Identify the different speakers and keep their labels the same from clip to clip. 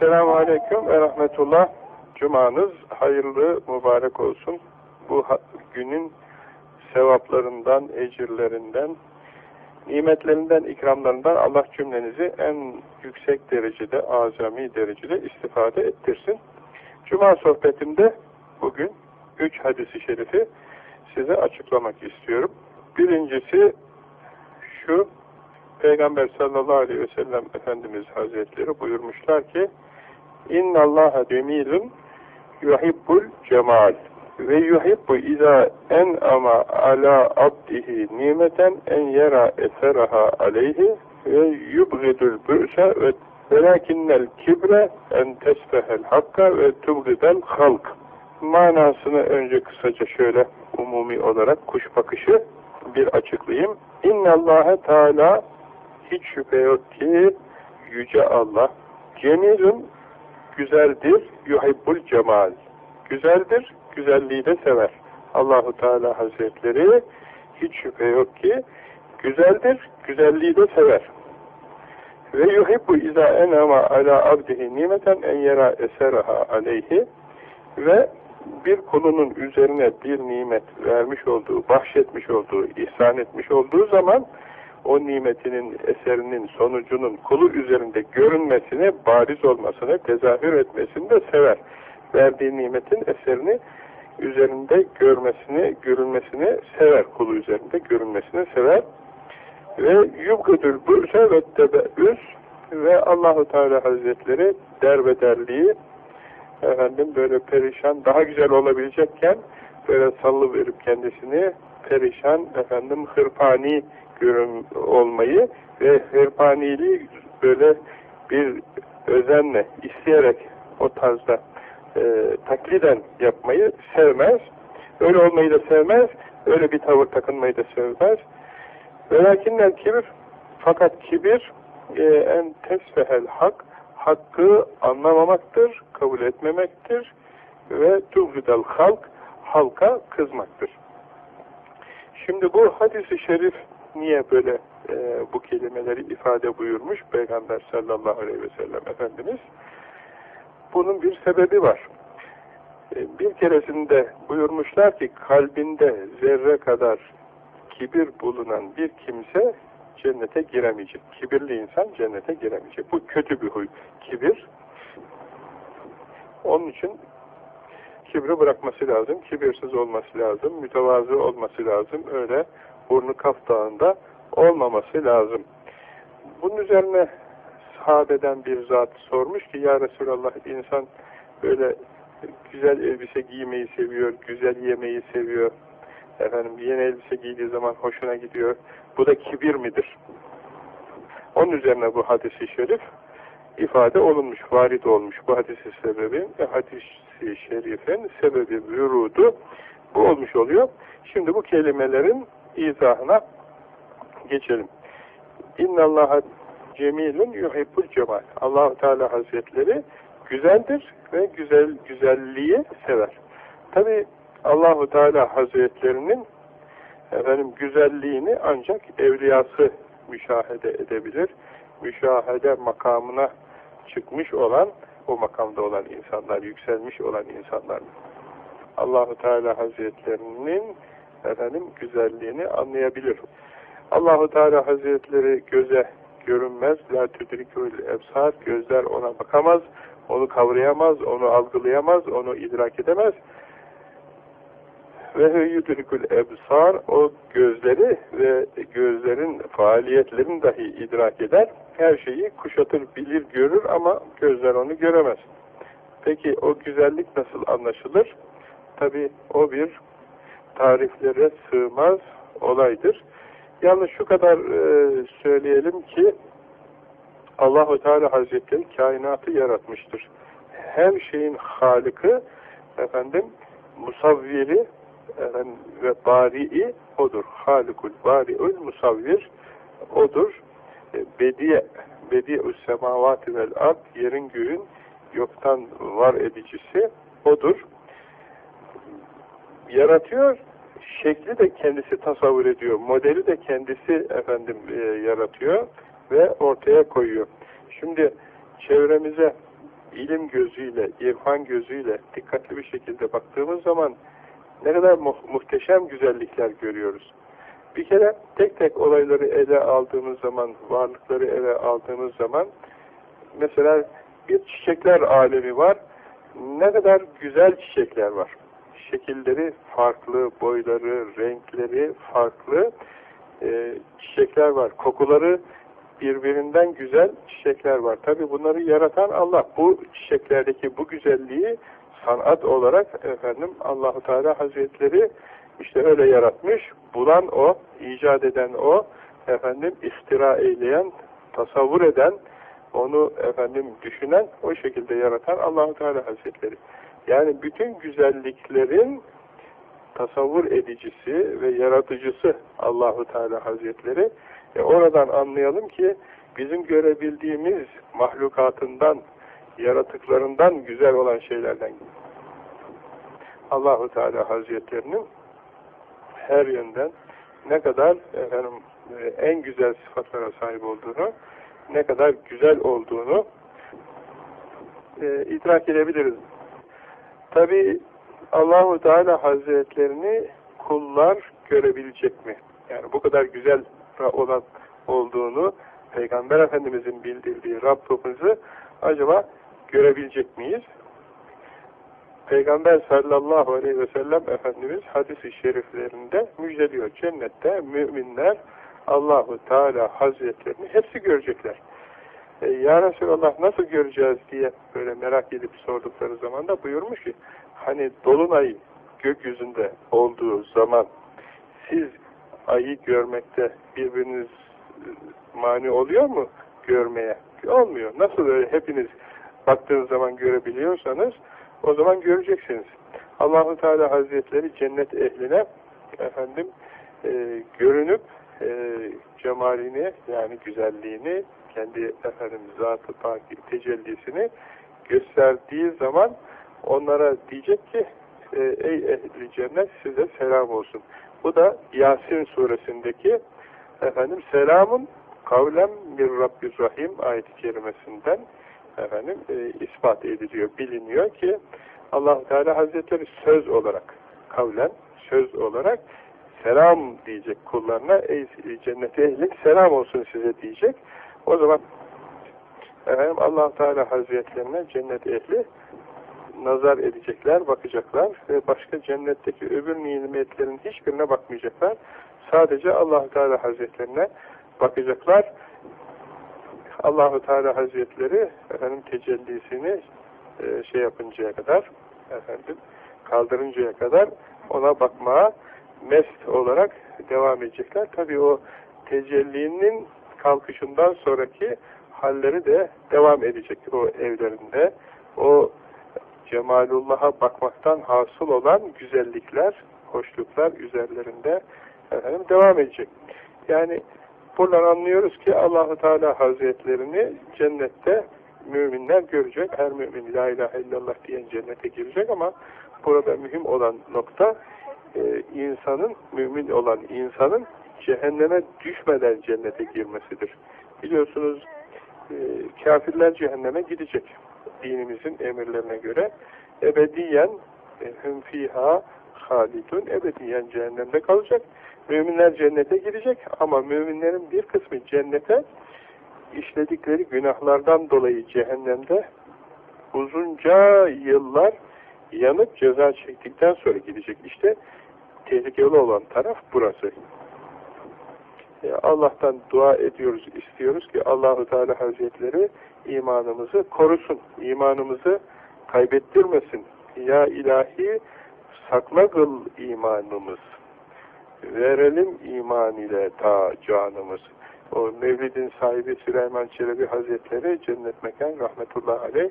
Speaker 1: Esselamu Aleyküm ve Rahmetullah. Cumanız hayırlı, mübarek olsun. Bu günün sevaplarından, ecirlerinden, nimetlerinden, ikramlarından Allah cümlenizi en yüksek derecede, azami derecede istifade ettirsin. Cuma sohbetimde bugün üç hadisi şerifi size açıklamak istiyorum. Birincisi şu, Peygamber sallallahu aleyhi ve sellem Efendimiz Hazretleri buyurmuşlar ki اِنَّ اللّٰهَ جَم۪يلٌ yuhibbul cemal ve yuhibbu izâ en ama ala abdihi nimeten en yera eseraha aleyhi ve yubgidul bü'se ve velakinnel kibre en tesfehel hakka ve tubgidel halk manasını önce kısaca şöyle umumi olarak kuş bakışı bir açıklayayım. İnnallâhe Teala hiç şüphe yok ki Yüce Allah cemilun güzeldir, yuhibbul cemal. Güzeldir, güzelliği de sever. Allahu Teala Hazretleri hiç şüphe yok ki güzeldir, güzelliği de sever. Ve yuhibbu izâ enama ala abdihi nimeten en yera eseraha aleyhi ve bir kulunun üzerine bir nimet vermiş olduğu, bahşetmiş olduğu, ihsan etmiş olduğu zaman o nimetinin, eserinin, sonucunun kulu üzerinde görünmesini, bariz olmasını, tezahür etmesini de sever. Verdiği nimetin eserini üzerinde görmesini, görünmesini sever. Kulu üzerinde görünmesini sever. Ve yubgıdül bürse ve tebeüs ve Allahu Teala Hazretleri derbederliği efendim böyle perişan, daha güzel olabilecekken böyle sallı verip kendisini perişan, efendim hırpani görün olmayı ve hırpaniliği böyle bir özenle, isteyerek o tarzda e, takliden yapmayı sevmez. Öyle olmayı da sevmez. Öyle bir tavır takınmayı da sevmez. Velakinler kibir fakat kibir e, en tesfehel hak hakkı anlamamaktır, kabul etmemektir ve tuvridal halk halka kızmaktır. Şimdi bu hadisi şerif niye böyle e, bu kelimeleri ifade buyurmuş Peygamber sallallahu aleyhi ve sellem Efendimiz? Bunun bir sebebi var. E, bir keresinde buyurmuşlar ki kalbinde zerre kadar kibir bulunan bir kimse cennete giremeyecek. Kibirli insan cennete giremeyecek. Bu kötü bir huy. Kibir. Onun için kibri bırakması lazım. Kibirsiz olması lazım. Mütevazı olması lazım. Öyle burnu kaf dağında olmaması lazım. Bunun üzerine sahabeden bir zat sormuş ki ya Resulallah insan böyle güzel elbise giymeyi seviyor, güzel yemeyi seviyor. Efendim yeni elbise giydiği zaman hoşuna gidiyor. Bu da kibir midir? Onun üzerine bu hadisi şerif ifade olunmuş, varid olmuş. Bu hadisi sebebi, hadisi şerifin sebebi vürudu bu olmuş oluyor. Şimdi bu kelimelerin izahına geçelim. İnnallaha cemilun yuhibbul cemal. Allahu Teala Hazretleri güzeldir ve güzel güzelliği sever. Tabi Allahu Teala Hazretlerinin efendim güzelliğini ancak evliyası müşahede edebilir. Müşahede makamına çıkmış olan, o makamda olan insanlar, yükselmiş olan insanlar. Allahu Teala Hazretlerinin efendim güzelliğini anlayabilir. Allahu Teala Hazretleri göze görünmez, la tudrikul ebsar, gözler ona bakamaz, onu kavrayamaz, onu algılayamaz, onu idrak edemez. Ve yudrikul ebsar, o gözleri ve gözlerin faaliyetlerini dahi idrak eder, her şeyi kuşatır, bilir, görür ama gözler onu göremez. Peki o güzellik nasıl anlaşılır? Tabi o bir tariflere sığmaz olaydır. Yalnız şu kadar e, söyleyelim ki Allahu Teala Hazretleri kainatı yaratmıştır. Her şeyin halıkı efendim musavviri efendim, ve bari'i odur. Halikul bari'ül musavvir odur. E, bediye bedi'ü semavati vel ard yerin göğün yoktan var edicisi odur yaratıyor, şekli de kendisi tasavvur ediyor, modeli de kendisi efendim e, yaratıyor ve ortaya koyuyor. Şimdi çevremize ilim gözüyle, irfan gözüyle dikkatli bir şekilde baktığımız zaman ne kadar mu muhteşem güzellikler görüyoruz. Bir kere tek tek olayları ele aldığımız zaman, varlıkları ele aldığımız zaman mesela bir çiçekler alemi var. Ne kadar güzel çiçekler var. Şekilleri farklı, boyları, renkleri farklı e, çiçekler var. Kokuları birbirinden güzel çiçekler var. Tabi bunları yaratan Allah. Bu çiçeklerdeki bu güzelliği sanat olarak efendim Allahu Teala Hazretleri işte öyle yaratmış. Bulan o, icat eden o, efendim iftira eyleyen, tasavvur eden, onu efendim düşünen, o şekilde yaratan Allahu Teala Hazretleri. Yani bütün güzelliklerin tasavvur edicisi ve yaratıcısı Allahu Teala Hazretleri. E oradan anlayalım ki bizim görebildiğimiz mahlukatından, yaratıklarından güzel olan şeylerden Allahu Teala Hazretlerinin her yönden ne kadar efendim e, en güzel sıfatlara sahip olduğunu, ne kadar güzel olduğunu e, idrak edebiliriz. Tabi Allahu Teala Hazretlerini kullar görebilecek mi? Yani bu kadar güzel olan olduğunu Peygamber Efendimizin bildirdiği Rabbimizi acaba görebilecek miyiz? Peygamber sallallahu aleyhi ve sellem Efendimiz hadis-i şeriflerinde müjdeliyor. Cennette müminler Allahu Teala Hazretlerini hepsi görecekler. E, ya Resulallah nasıl göreceğiz diye böyle merak edip sordukları zaman da buyurmuş ki hani dolunay gökyüzünde olduğu zaman siz ayı görmekte birbiriniz e, mani oluyor mu görmeye? Olmuyor. Nasıl öyle hepiniz baktığınız zaman görebiliyorsanız o zaman göreceksiniz. Allahu Teala Hazretleri cennet ehline efendim e, görünüp e, cemalini yani güzelliğini kendi efendim zatı takip tecellisini gösterdiği zaman onlara diyecek ki e, ey ehli cennet size selam olsun. Bu da Yasin suresindeki efendim selamun kavlem bir Rabbir Rahim ayet-i kerimesinden efendim e, ispat ediliyor, biliniyor ki allah Teala Hazretleri söz olarak kavlen, söz olarak selam diyecek kullarına ey cennet ehli selam olsun size diyecek. O zaman efendim allah Teala Hazretlerine cennet ehli nazar edecekler, bakacaklar ve başka cennetteki öbür nimetlerin hiçbirine bakmayacaklar. Sadece allah Teala Hazretlerine bakacaklar. Allahu Teala Hazretleri efendim tecellisini e, şey yapıncaya kadar efendim kaldırıncaya kadar ona bakmaya mest olarak devam edecekler. Tabi o tecellinin kalkışından sonraki halleri de devam edecek o evlerinde. O Cemalullah'a bakmaktan hasıl olan güzellikler, hoşluklar üzerlerinde efendim, devam edecek. Yani buradan anlıyoruz ki Allahu Teala Hazretlerini cennette müminler görecek. Her mümin la ilahe illallah diyen cennete girecek ama burada mühim olan nokta e, insanın, mümin olan insanın cehenneme düşmeden cennete girmesidir. Biliyorsunuz e, kafirler cehenneme gidecek. Dinimizin emirlerine göre ebediyen e, hüm fiha halidun ebediyen cehennemde kalacak. Müminler cennete girecek ama müminlerin bir kısmı cennete işledikleri günahlardan dolayı cehennemde uzunca yıllar yanıp ceza çektikten sonra gidecek. İşte tehlikeli olan taraf burası. E, Allah'tan dua ediyoruz, istiyoruz ki Allahu Teala Hazretleri imanımızı korusun, imanımızı kaybettirmesin. Ya ilahi sakla kıl imanımız. Verelim iman ile ta canımız. O Mevlid'in sahibi Süleyman Çelebi Hazretleri cennet mekan rahmetullahi aleyh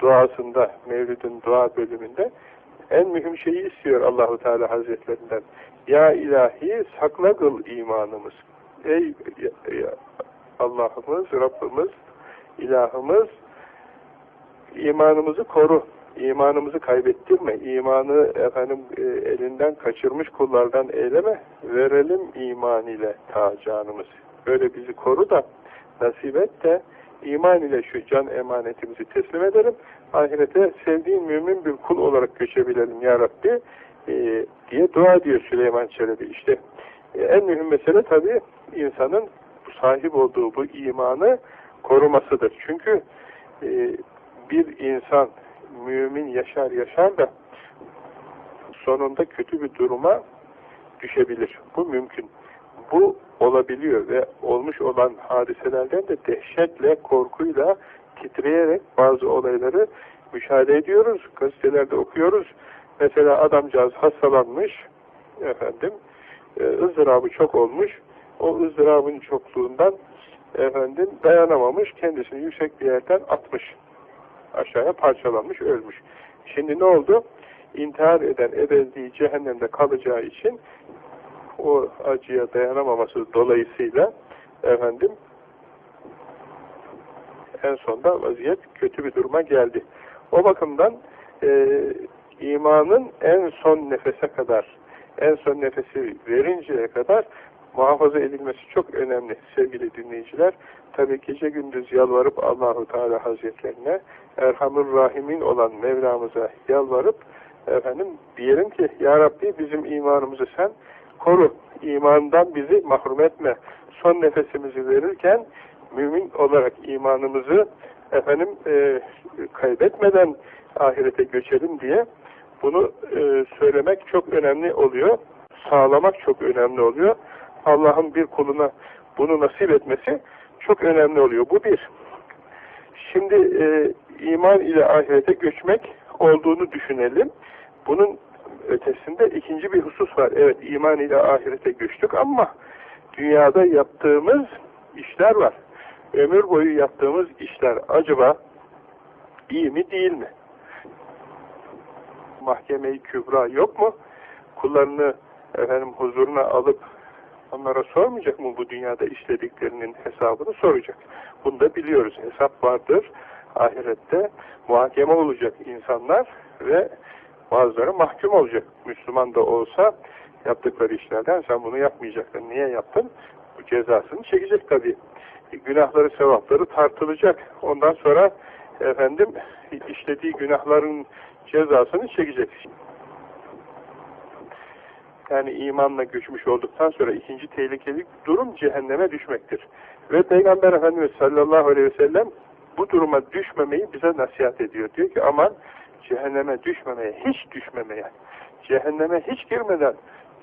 Speaker 1: duasında, Mevlid'in dua bölümünde en mühim şeyi istiyor Allahu Teala Hazretlerinden. Ya ilahi sakla kıl imanımız. Ey Allah'ımız, Rabbimiz, ilahımız imanımızı koru. İmanımızı kaybettirme. İmanı efendim e, elinden kaçırmış kullardan eyleme. Verelim iman ile ta canımız. Böyle bizi koru da nasip et de iman ile şu can emanetimizi teslim edelim. Ahirete sevdiğin mümin bir kul olarak göçebilelim ya Rabbi e, diye dua ediyor Süleyman Çelebi. İşte e, en mühim mesele tabii insanın sahip olduğu bu imanı korumasıdır. Çünkü e, bir insan mümin yaşar yaşar da sonunda kötü bir duruma düşebilir. Bu mümkün. Bu olabiliyor ve olmuş olan hadiselerden de dehşetle, korkuyla, titreyerek bazı olayları müşahede ediyoruz. Gazetelerde okuyoruz. Mesela adamcağız hastalanmış, efendim, e, ızdırabı çok olmuş. O ızdırabın çokluğundan efendim dayanamamış, kendisini yüksek bir yerden atmış. Aşağıya parçalanmış, ölmüş. Şimdi ne oldu? İntihar eden ebedi cehennemde kalacağı için o acıya dayanamaması dolayısıyla efendim en sonda vaziyet kötü bir duruma geldi. O bakımdan e, imanın en son nefese kadar, en son nefesi verinceye kadar muhafaza edilmesi çok önemli sevgili dinleyiciler. Tabi gece gündüz yalvarıp Allahu Teala Hazretlerine Erhamur Rahimin olan Mevlamıza yalvarıp efendim diyelim ki Ya Rabbi bizim imanımızı sen koru. imandan bizi mahrum etme. Son nefesimizi verirken mümin olarak imanımızı efendim e, kaybetmeden ahirete göçelim diye bunu e, söylemek çok önemli oluyor. Sağlamak çok önemli oluyor. Allah'ın bir kuluna bunu nasip etmesi çok önemli oluyor. Bu bir. Şimdi e, iman ile ahirete göçmek olduğunu düşünelim. Bunun ötesinde ikinci bir husus var. Evet iman ile ahirete göçtük ama dünyada yaptığımız işler var. Ömür boyu yaptığımız işler acaba iyi mi değil mi? Mahkeme-i Kübra yok mu? Kullarını efendim huzuruna alıp onlara sormayacak mı bu dünyada işlediklerinin hesabını soracak. Bunu da biliyoruz. Hesap vardır. Ahirette muhakeme olacak insanlar ve bazıları mahkum olacak. Müslüman da olsa yaptıkları işlerden sen bunu yapmayacaktın. Niye yaptın? Bu cezasını çekecek tabii. Günahları, sevapları tartılacak. Ondan sonra efendim işlediği günahların cezasını çekecek. Yani imanla göçmüş olduktan sonra ikinci tehlikeli durum cehenneme düşmektir. Ve Peygamber Efendimiz sallallahu aleyhi ve sellem bu duruma düşmemeyi bize nasihat ediyor. Diyor ki aman cehenneme düşmemeye, hiç düşmemeye, cehenneme hiç girmeden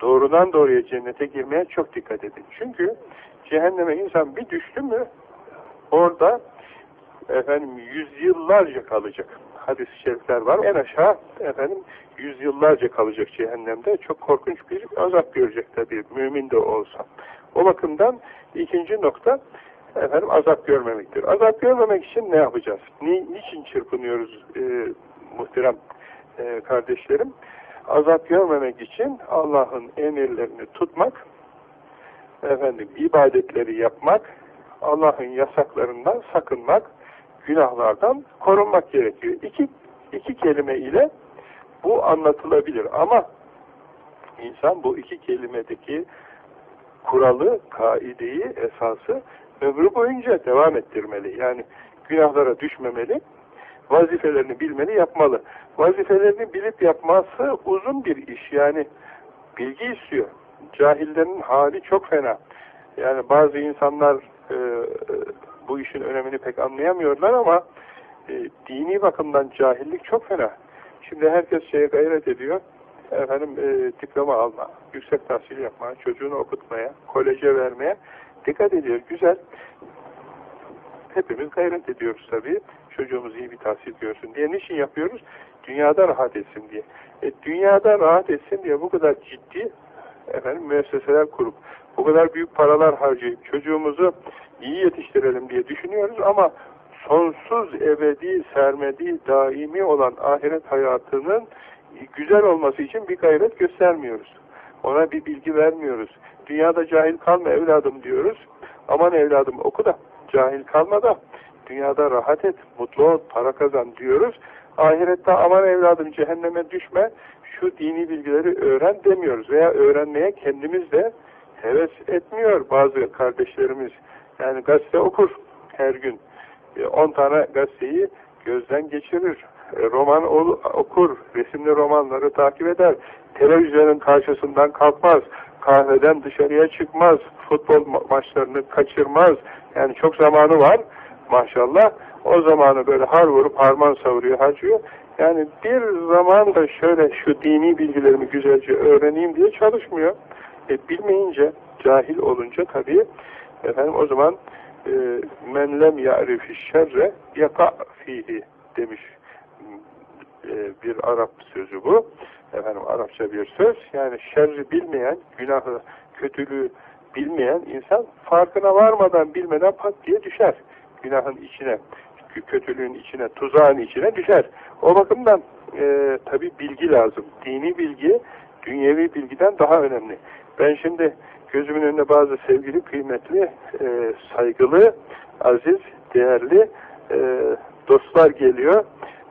Speaker 1: doğrudan doğruya cennete girmeye çok dikkat edin. Çünkü cehenneme insan bir düştü mü orada efendim yüzyıllarca kalacak. Hadis-i şerifler var. En aşağı efendim yüzyıllarca kalacak cehennemde. Çok korkunç bir azap görecek tabii mümin de olsa. O bakımdan ikinci nokta efendim azap görmemektir. Azap görmemek için ne yapacağız? Ni, niçin çırpınıyoruz e, muhterem e, kardeşlerim? Azap görmemek için Allah'ın emirlerini tutmak, efendim ibadetleri yapmak, Allah'ın yasaklarından sakınmak, günahlardan korunmak gerekiyor. İki, iki kelime ile bu anlatılabilir ama insan bu iki kelimedeki kuralı, kaideyi, esası ömrü boyunca devam ettirmeli. Yani günahlara düşmemeli, vazifelerini bilmeli, yapmalı. Vazifelerini bilip yapması uzun bir iş. Yani bilgi istiyor. Cahillerin hali çok fena. Yani bazı insanlar e, bu işin önemini pek anlayamıyorlar ama e, dini bakımdan cahillik çok fena. Şimdi herkes şeye gayret ediyor. Efendim e, diploma alma, yüksek tahsil yapma, çocuğunu okutmaya, koleje vermeye dikkat ediyor. Güzel. Hepimiz gayret ediyoruz tabii. Çocuğumuz iyi bir tahsil görsün diye. Niçin yapıyoruz? Dünyada rahat etsin diye. E, dünyada rahat etsin diye bu kadar ciddi efendim müesseseler kurup bu kadar büyük paralar harcayıp çocuğumuzu iyi yetiştirelim diye düşünüyoruz ama sonsuz ebedi, sermedi, daimi olan ahiret hayatının güzel olması için bir gayret göstermiyoruz. Ona bir bilgi vermiyoruz. Dünyada cahil kalma evladım diyoruz. Aman evladım oku da cahil kalma da dünyada rahat et, mutlu ol, para kazan diyoruz. Ahirette aman evladım cehenneme düşme, şu dini bilgileri öğren demiyoruz. Veya öğrenmeye kendimiz de heves etmiyor bazı kardeşlerimiz. Yani gazete okur her gün. 10 tane gazeteyi gözden geçirir, e, roman okur, resimli romanları takip eder, televizyonun karşısından kalkmaz, kahveden dışarıya çıkmaz, futbol maçlarını kaçırmaz. Yani çok zamanı var maşallah. O zamanı böyle har vurup harman savuruyor, harcıyor. Yani bir zaman da şöyle şu dini bilgilerimi güzelce öğreneyim diye çalışmıyor. E, bilmeyince, cahil olunca tabii efendim o zaman e, men lem ya'rifi şerre yaka fihi demiş e, bir Arap sözü bu. Efendim Arapça bir söz. Yani şerri bilmeyen, günahı, kötülüğü bilmeyen insan farkına varmadan bilmeden pat diye düşer. Günahın içine, kötülüğün içine, tuzağın içine düşer. O bakımdan e, tabi bilgi lazım. Dini bilgi, dünyevi bilgiden daha önemli. Ben şimdi gözümün önünde bazı sevgili, kıymetli, e, saygılı, aziz, değerli e, dostlar geliyor.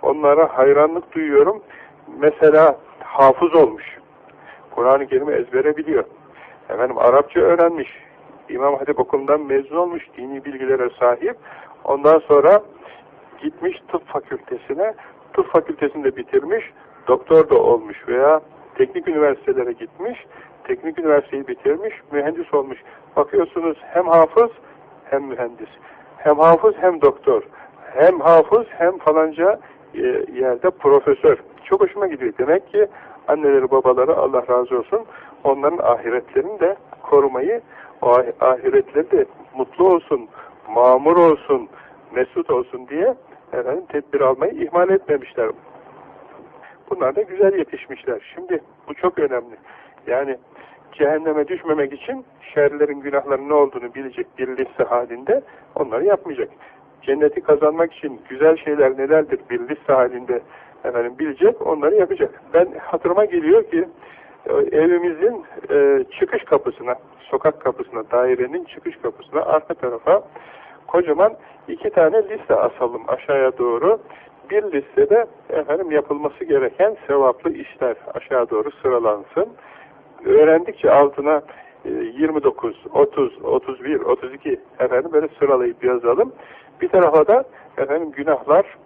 Speaker 1: Onlara hayranlık duyuyorum. Mesela hafız olmuş. Kur'an-ı Kerim'i ezbere biliyor. Efendim Arapça öğrenmiş. İmam Hatip okulundan mezun olmuş. Dini bilgilere sahip. Ondan sonra gitmiş tıp fakültesine. Tıp fakültesinde bitirmiş. Doktor da olmuş veya teknik üniversitelere gitmiş. Teknik üniversiteyi bitirmiş. Mühendis olmuş. Bakıyorsunuz hem hafız hem mühendis. Hem hafız hem doktor. Hem hafız hem falanca e, yerde profesör. Çok hoşuma gidiyor. Demek ki anneleri babaları Allah razı olsun onların ahiretlerini de korumayı o ahiretleri de mutlu olsun, mamur olsun, mesut olsun diye efendim tedbir almayı ihmal etmemişler. Bunlar da güzel yetişmişler. Şimdi bu çok önemli. Yani cehenneme düşmemek için şerlerin, günahların ne olduğunu bilecek bir liste halinde onları yapmayacak. Cenneti kazanmak için güzel şeyler nelerdir bir halinde efendim bilecek, onları yapacak. Ben hatırıma geliyor ki e, evimizin e, çıkış kapısına, sokak kapısına, dairenin çıkış kapısına arka tarafa kocaman iki tane liste asalım aşağıya doğru. Bir listede efendim yapılması gereken sevaplı işler aşağı doğru sıralansın. Öğrendikçe altına 29, 30, 31, 32 efendim böyle sıralayıp yazalım. Bir tarafa da efendim günahlar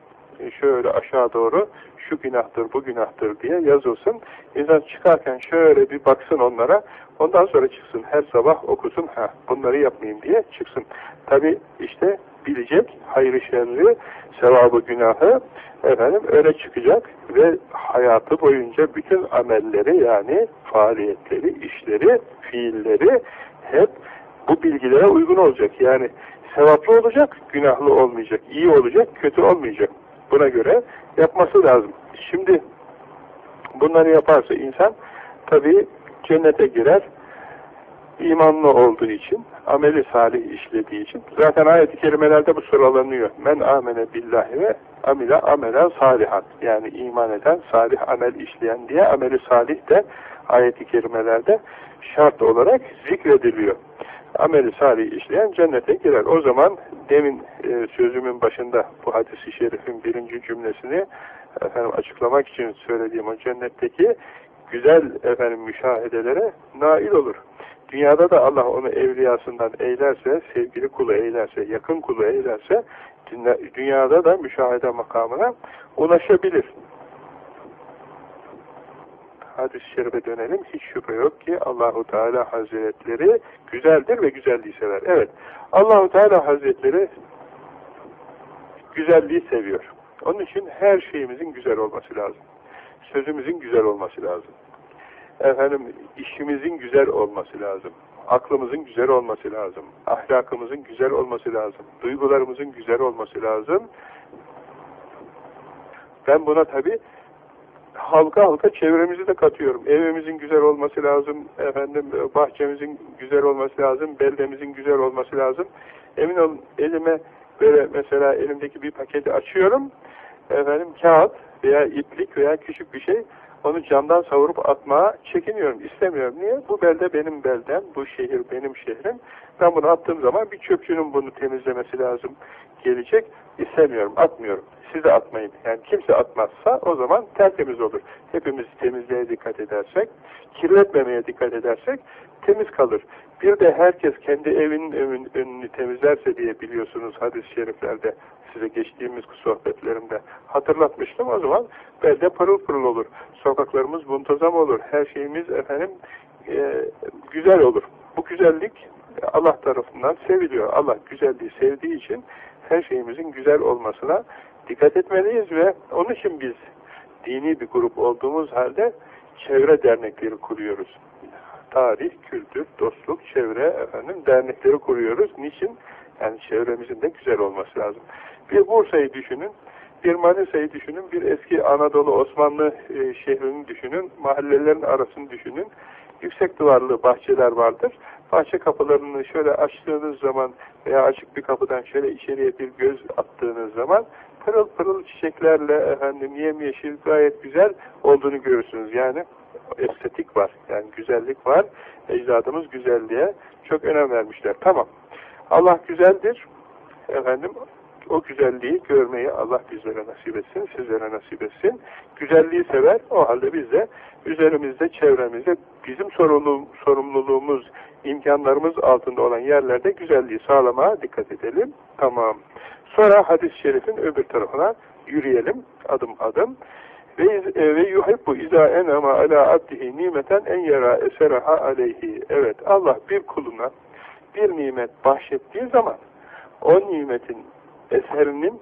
Speaker 1: e, şöyle aşağı doğru şu günahtır, bu günahtır diye yazılsın. İnsan çıkarken şöyle bir baksın onlara, ondan sonra çıksın. Her sabah okusun, ha bunları yapmayayım diye çıksın. Tabi işte bilecek hayrı şerri, sevabı günahı efendim öyle çıkacak ve hayatı boyunca bütün amelleri yani faaliyetleri, işleri, fiilleri hep bu bilgilere uygun olacak. Yani sevaplı olacak, günahlı olmayacak, iyi olacak, kötü olmayacak. Buna göre yapması lazım. Şimdi bunları yaparsa insan tabii cennete girer, imanlı olduğu için, ameli salih işlediği için. Zaten ayet-i kerimelerde bu sıralanıyor. Men amene billahi ve amile amelen salihat. Yani iman eden, salih amel işleyen diye ameli salih de ayet-i kerimelerde şart olarak zikrediliyor ameli salih işleyen cennete girer. O zaman demin e, sözümün başında bu hadisi şerifin birinci cümlesini efendim açıklamak için söylediğim o cennetteki güzel efendim müşahedelere nail olur. Dünyada da Allah onu evliyasından eylerse, sevgili kulu eylerse, yakın kulu eylerse dünyada da müşahede makamına ulaşabilir hadis-i şerife dönelim. Hiç şüphe yok ki Allahu Teala Hazretleri güzeldir ve güzelliği sever. Evet. Allahu Teala Hazretleri güzelliği seviyor. Onun için her şeyimizin güzel olması lazım. Sözümüzün güzel olması lazım. Efendim işimizin güzel olması lazım. Aklımızın güzel olması lazım. Ahlakımızın güzel olması lazım. Duygularımızın güzel olması lazım. Ben buna tabi halka halka çevremizi de katıyorum. Evimizin güzel olması lazım, efendim bahçemizin güzel olması lazım, beldemizin güzel olması lazım. Emin olun elime böyle mesela elimdeki bir paketi açıyorum. Efendim kağıt veya iplik veya küçük bir şey onu camdan savurup atmaya çekiniyorum, istemiyorum. Niye? Bu belde benim beldem, bu şehir benim şehrim. Ben bunu attığım zaman bir çöpçünün bunu temizlemesi lazım gelecek. istemiyorum, atmıyorum. Siz de atmayın. Yani kimse atmazsa o zaman tertemiz olur. Hepimiz temizliğe dikkat edersek, kirletmemeye dikkat edersek temiz kalır. Bir de herkes kendi evinin önünü temizlerse diye biliyorsunuz hadis-i şeriflerde size geçtiğimiz sohbetlerimde hatırlatmıştım. O zaman belde pırıl pırıl olur. Sokaklarımız muntazam olur. Her şeyimiz efendim e, güzel olur. Bu güzellik Allah tarafından seviliyor. Allah güzelliği sevdiği için her şeyimizin güzel olmasına dikkat etmeliyiz ve onun için biz dini bir grup olduğumuz halde çevre dernekleri kuruyoruz. Tarih, kültür, dostluk, çevre efendim dernekleri kuruyoruz. Niçin? Yani çevremizin de güzel olması lazım. Bir Bursa'yı düşünün, bir Manisa'yı düşünün, bir eski Anadolu Osmanlı e, şehrini düşünün, mahallelerin arasını düşünün. Yüksek duvarlı bahçeler vardır. Bahçe kapılarını şöyle açtığınız zaman veya açık bir kapıdan şöyle içeriye bir göz attığınız zaman pırıl pırıl çiçeklerle efendim yemyeşil gayet güzel olduğunu görürsünüz. Yani estetik var. Yani güzellik var. Ecdadımız güzelliğe çok önem vermişler. Tamam. Allah güzeldir. Efendim o güzelliği görmeyi Allah bizlere nasip etsin, sizlere nasip etsin. Güzelliği sever, o halde biz de üzerimizde, çevremizde bizim sorumluluğumuz, imkanlarımız altında olan yerlerde güzelliği sağlamaya dikkat edelim. Tamam. Sonra hadis-i şerifin öbür tarafına yürüyelim adım adım. Ve yuhibbu iza enama ala abdihi nimeten en yara eseraha aleyhi. Evet Allah bir kuluna bir nimet bahşettiği zaman o nimetin eserinin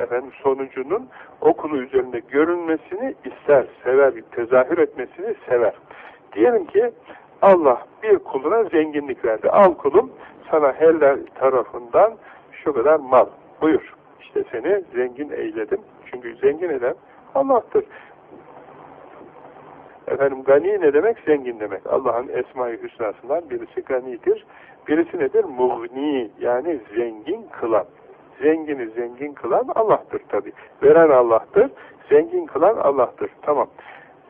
Speaker 1: efendim sonucunun okulu üzerinde görünmesini ister, sever, tezahür etmesini sever. Diyelim ki Allah bir kuluna zenginlik verdi. Al kulum sana helal tarafından şu kadar mal. Buyur. İşte seni zengin eyledim. Çünkü zengin eden Allah'tır. Efendim gani ne demek? Zengin demek. Allah'ın esma-i hüsnasından birisi ganidir. Birisi nedir? Muğni yani zengin kılan. Zengini zengin kılan Allah'tır tabi. Veren Allah'tır. Zengin kılan Allah'tır. Tamam.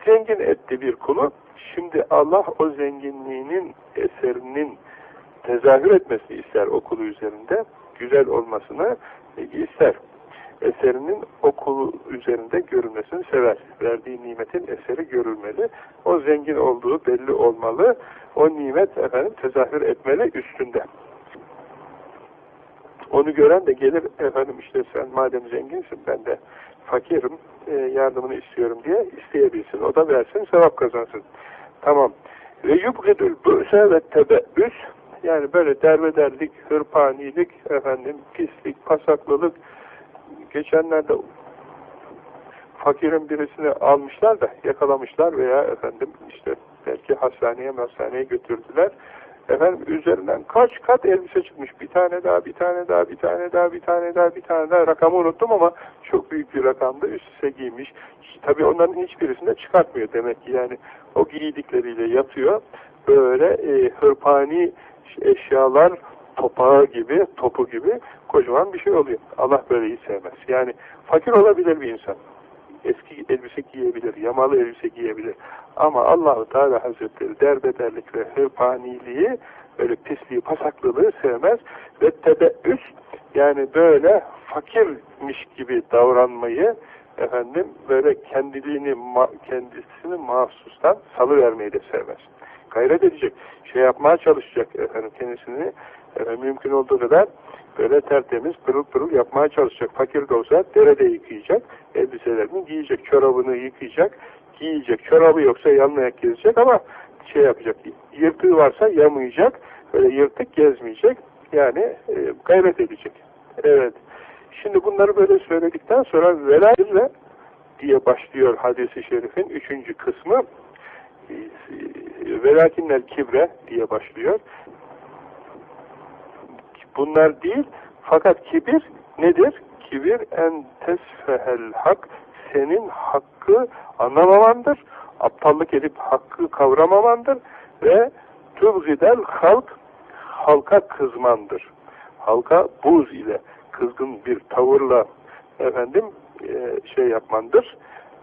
Speaker 1: Zengin etti bir kulu. Şimdi Allah o zenginliğinin eserinin tezahür etmesini ister okulu üzerinde. Güzel olmasını ister. Eserinin okulu üzerinde görülmesini sever. Verdiği nimetin eseri görülmeli. O zengin olduğu belli olmalı. O nimet efendim tezahür etmeli üstünde. Onu gören de gelir efendim işte sen madem zenginsin ben de fakirim e, yardımını istiyorum diye isteyebilsin. O da versin sevap kazansın. Tamam. Ve yubgidül bü'se ve tebe'üs yani böyle derbederlik, hırpanilik, efendim pislik, pasaklılık geçenlerde fakirin birisini almışlar da yakalamışlar veya efendim işte belki hastaneye hastaneye götürdüler. Efendim üzerinden kaç kat elbise çıkmış. Bir tane daha, bir tane daha, bir tane daha, bir tane daha, bir tane daha. Rakamı unuttum ama çok büyük bir rakamdı. Üst üste giymiş. Tabii onların hiçbirisini de çıkartmıyor demek ki. Yani o giydikleriyle yatıyor. Böyle e, hırpani eşyalar topağı gibi, topu gibi kocaman bir şey oluyor. Allah böyleyi sevmez. Yani fakir olabilir bir insan. Eski elbise giyebilir, yamalı elbise giyebilir. Ama Allahu Teala Hazretleri derbederlik ve hırpaniliği, böyle pisliği, pasaklılığı sevmez. Ve tebeüs, yani böyle fakirmiş gibi davranmayı, efendim böyle kendiliğini, kendisini mahsustan salıvermeyi de sevmez. Gayret edecek, şey yapmaya çalışacak efendim kendisini efendim, mümkün olduğu kadar böyle tertemiz, pırıl pırıl yapmaya çalışacak. Fakir de olsa derede yıkayacak, elbiselerini giyecek, çorabını yıkayacak, giyecek. Çorabı yoksa yanlayak gezecek ama şey yapacak, yırtığı varsa yamayacak, böyle yırtık gezmeyecek. Yani e, gayret edecek. Evet. Şimdi bunları böyle söyledikten sonra velayille diye başlıyor hadisi şerifin üçüncü kısmı. E, velakinler kibre diye başlıyor. Bunlar değil. Fakat kibir nedir? Kibir en tesfehel hak senin hakkı anlamamandır. Aptallık edip hakkı kavramamandır ve tubgidel halk halka kızmandır. Halka buz ile kızgın bir tavırla efendim e, şey yapmandır.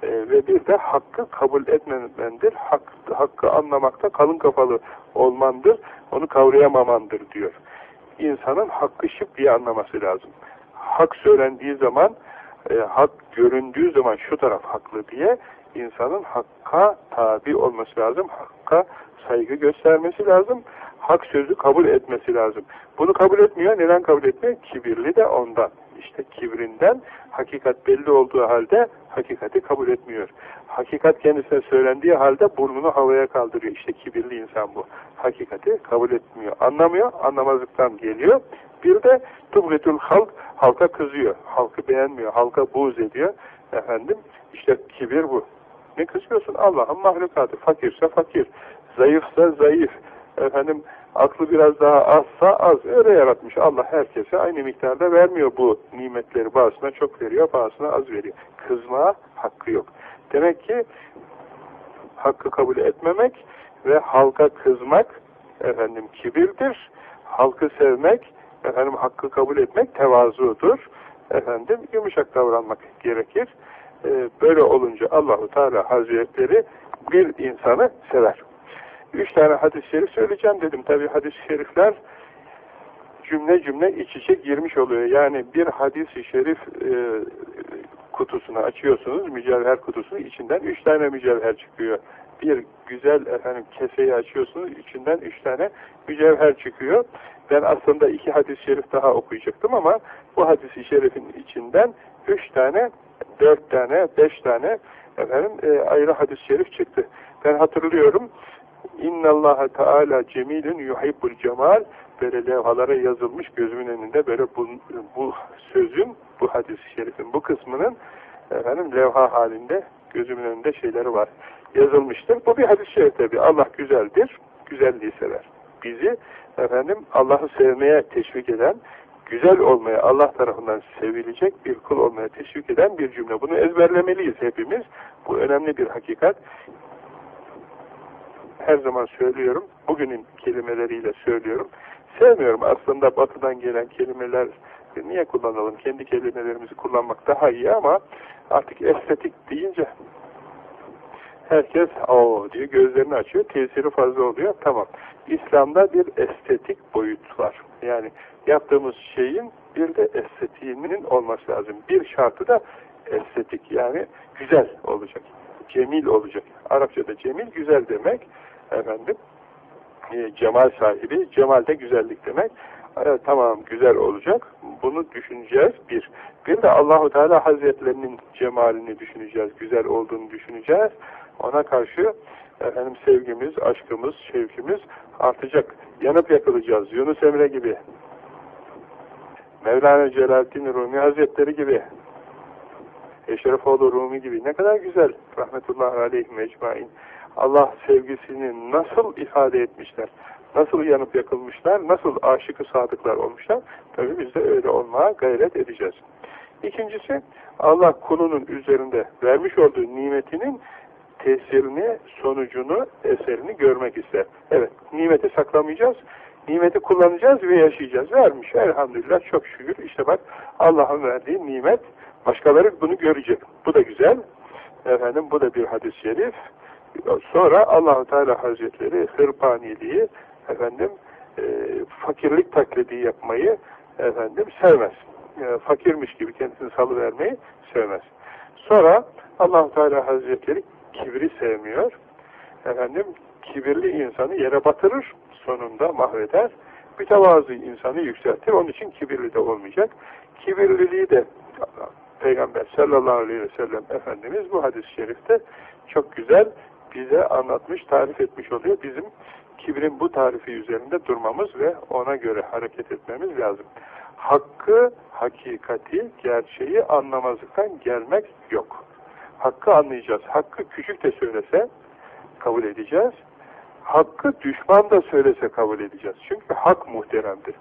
Speaker 1: E, ve bir de hakkı kabul etmemendir. Hak, hakkı anlamakta kalın kafalı olmandır. Onu kavrayamamandır diyor insanın hakkı şıp diye anlaması lazım. hak söylendiği zaman, e, hak göründüğü zaman şu taraf haklı diye insanın hakka tabi olması lazım, hakka saygı göstermesi lazım, hak sözü kabul etmesi lazım. Bunu kabul etmiyor. Neden kabul etmiyor? Kibirli de ondan. İşte kibrinden hakikat belli olduğu halde hakikati kabul etmiyor. Hakikat kendisine söylendiği halde burnunu havaya kaldırıyor. İşte kibirli insan bu. Hakikati kabul etmiyor. Anlamıyor. Anlamazlıktan geliyor. Bir de tubretül halk halka kızıyor. Halkı beğenmiyor. Halka buğz ediyor. Efendim işte kibir bu. Ne kızıyorsun? Allah'ın mahlukatı. Fakirse fakir. Zayıfsa zayıf. Efendim aklı biraz daha azsa az. Öyle yaratmış. Allah herkese aynı miktarda vermiyor bu nimetleri. Bazısına çok veriyor, bazısına az veriyor. Kızmaya hakkı yok. Demek ki hakkı kabul etmemek ve halka kızmak efendim kibirdir. Halkı sevmek, efendim hakkı kabul etmek tevazudur. Efendim yumuşak davranmak gerekir. Ee, böyle olunca Allahu Teala Hazretleri bir insanı sever. Üç tane hadis-i şerif söyleyeceğim dedim. Tabi hadis-i şerifler cümle cümle iç içe girmiş oluyor. Yani bir hadis-i şerif e, kutusunu açıyorsunuz, mücevher kutusunu, içinden üç tane mücevher çıkıyor. Bir güzel efendim keseyi açıyorsunuz, içinden üç tane mücevher çıkıyor. Ben aslında iki hadis-i şerif daha okuyacaktım ama bu hadis-i şerifin içinden üç tane, dört tane, beş tane efendim e, ayrı hadis-i şerif çıktı. Ben hatırlıyorum, İnna Allah Teala cemilun yuhibbul cemal böyle levhalara yazılmış gözümün önünde böyle bu, bu sözün bu hadis-i şerifin bu kısmının efendim levha halinde gözümün önünde şeyleri var. Yazılmıştır. Bu bir hadis-i şerif tabi. Allah güzeldir. Güzelliği sever. Bizi efendim Allah'ı sevmeye teşvik eden, güzel olmaya Allah tarafından sevilecek bir kul olmaya teşvik eden bir cümle. Bunu ezberlemeliyiz hepimiz. Bu önemli bir hakikat her zaman söylüyorum, bugünün kelimeleriyle söylüyorum. Sevmiyorum aslında batıdan gelen kelimeler niye kullanalım? Kendi kelimelerimizi kullanmak daha iyi ama artık estetik deyince herkes o diye gözlerini açıyor. Tesiri fazla oluyor. Tamam. İslam'da bir estetik boyut var. Yani yaptığımız şeyin bir de estetiğinin olması lazım. Bir şartı da estetik yani güzel olacak. Cemil olacak. Arapçada cemil güzel demek efendim e, cemal sahibi, cemal de güzellik demek. E, tamam güzel olacak. Bunu düşüneceğiz bir. Bir de Allahu Teala Hazretlerinin cemalini düşüneceğiz, güzel olduğunu düşüneceğiz. Ona karşı efendim sevgimiz, aşkımız, şevkimiz artacak. Yanıp yakılacağız. Yunus Emre gibi. Mevlana Celaleddin Rumi Hazretleri gibi. Eşrefoğlu Rumi gibi. Ne kadar güzel. Rahmetullahi aleyhi mecmain. Allah sevgisini nasıl ifade etmişler, nasıl yanıp yakılmışlar, nasıl aşıkı sadıklar olmuşlar, tabi biz de öyle olmaya gayret edeceğiz. İkincisi, Allah kulunun üzerinde vermiş olduğu nimetinin tesirini, sonucunu, eserini görmek ister. Evet, nimeti saklamayacağız, nimeti kullanacağız ve yaşayacağız. Vermiş, elhamdülillah, çok şükür. İşte bak, Allah'ın verdiği nimet, başkaları bunu görecek. Bu da güzel. Efendim, bu da bir hadis-i şerif. Sonra Allahu Teala Hazretleri hırpaniliği efendim e, fakirlik taklidi yapmayı efendim sevmez. E, fakirmiş gibi kendisini salı vermeyi sevmez. Sonra Allahu Teala Hazretleri kibri sevmiyor. Efendim kibirli insanı yere batırır, sonunda mahveder. Mütevazı insanı yükseltir. Onun için kibirli de olmayacak. Kibirliliği de Peygamber sallallahu aleyhi ve sellem Efendimiz bu hadis-i şerifte çok güzel bize anlatmış, tarif etmiş oluyor. Bizim kibrin bu tarifi üzerinde durmamız ve ona göre hareket etmemiz lazım. Hakkı, hakikati, gerçeği anlamazlıktan gelmek yok. Hakkı anlayacağız. Hakkı küçük de söylese kabul edeceğiz. Hakkı düşman da söylese kabul edeceğiz. Çünkü hak muhteremdir.